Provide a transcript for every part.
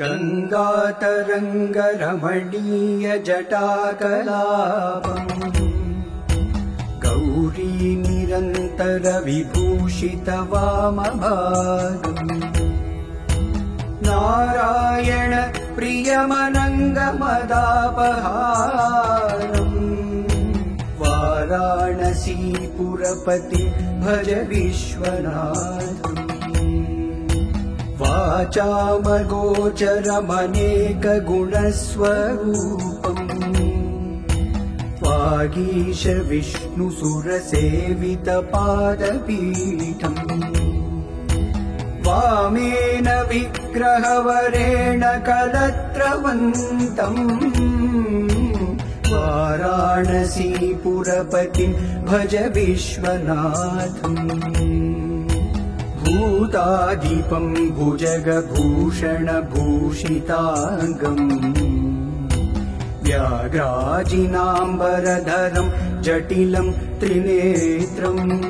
गङ्गातरङ्गरमणीयजटाकलापम् गौरी निरन्तरविभूषित वामभागम् नारायण प्रियमनङ्गमदापहारम् वाराणसीपुरपति भज विश्वनाथ वाचामगोचरमनेकगुणस्वरूपम् वागीश विष्णुसुरसेवितपादपीठम् वामेन विग्रहवरेण कलत्रवन्तम् वाराणसीपुरपतिम् भज विश्वनाथम् भूताधिपम् भुजगभूषणभूषिताङ्गम्। व्याघ्राजिनाम्बरधरम् जटिलम् त्रिनेत्रम्।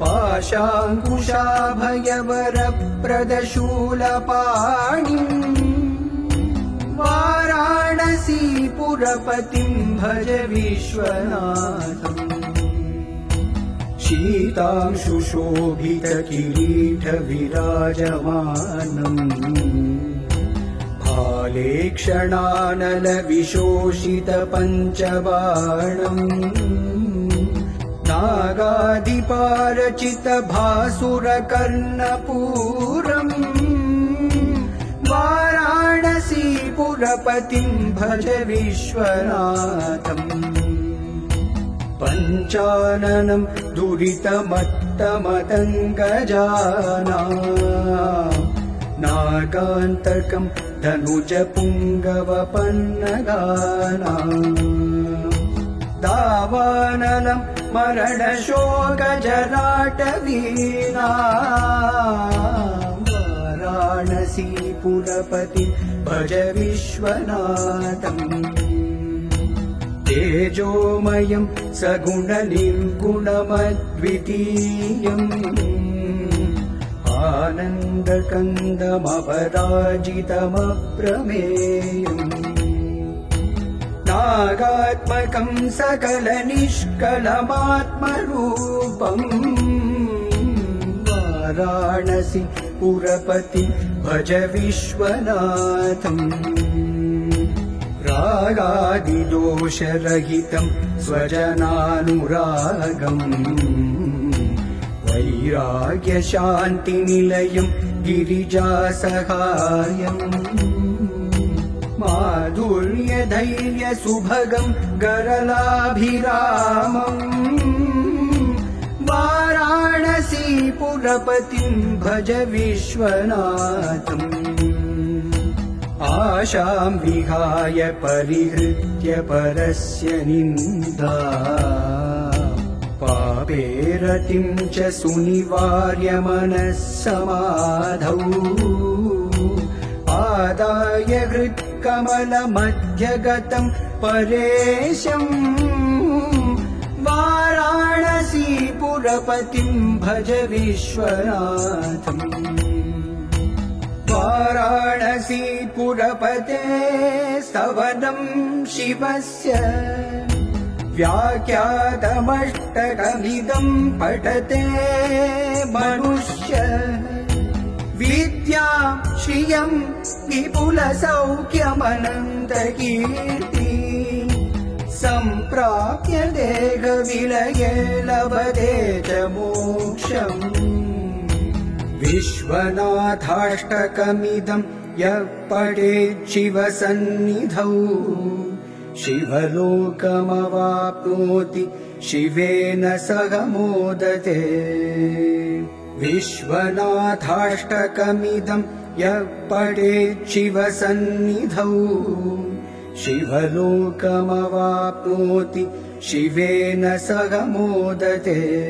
पाशाङ्कुशाभयवरप्रदशूलपाणि। वाराणसीपुरपतिम् भज विश्वनाथम् शीतांशुशोभितकिरीटविराजमानम् भाले क्षणानलविशोषितपञ्चबाणम् नागाधिपारचितभासुरकर्णपूरम् वाराणसीपुरपतिम् भज विश्वनाथम् पञ्चाननम् दुरितमत्तमतङ्गजाना नागान्तकम् धनुजपुङ्गवपन्नगाना दावानलम् मरणशोकजराटवीना वाराणसीपुरपति भज विश्वनाथम् तेजोमयम् सगुणनिर्गुणमद्वितीयम् आनन्दकन्दमपराजितमप्रमेयम्। नागात्मकम् सकलनिष्कलमात्मरूपम्। वाराणसि पुरपति भज विश्वनाथम् रागादिदोषरहितम् स्वजनानुरागम् वैराग्यशान्तिनिलयम् गिरिजासहायम् माधुर्यधैर्यसुभगम् गरलाभिरामम् वाराणसीपुरपतिम् भज विश्वनाथम् आशाम् विहाय परिहृत्य परस्य निन्दा। पापेरतिम् च सुनिवार्य मनः समाधौ आदाय हृत्कमलमध्यगतम् परेशम् वाराणसीपुरपतिम् भज विश्वनाथम् वाराणसीपुरपते स्तवनम् शिवस्य व्याख्यातमष्टकमिदम् पठते मनुष्य। विद्या श्रियम् विपुलसौख्यमनन्तकीर्ति सम्प्राप्य देहविलये लभते च मोक्षम् विश्वनाथाष्टकमिदम् यः पठेत् शिवसन्निधौ। शिवलोकमवाप्नोति शिवेन सह मोदते। विश्वनाथाष्टकमिदम् यः पठेत् शिवसन्निधौ। शिवलोकमवाप्नोति शिवेन सह मोदते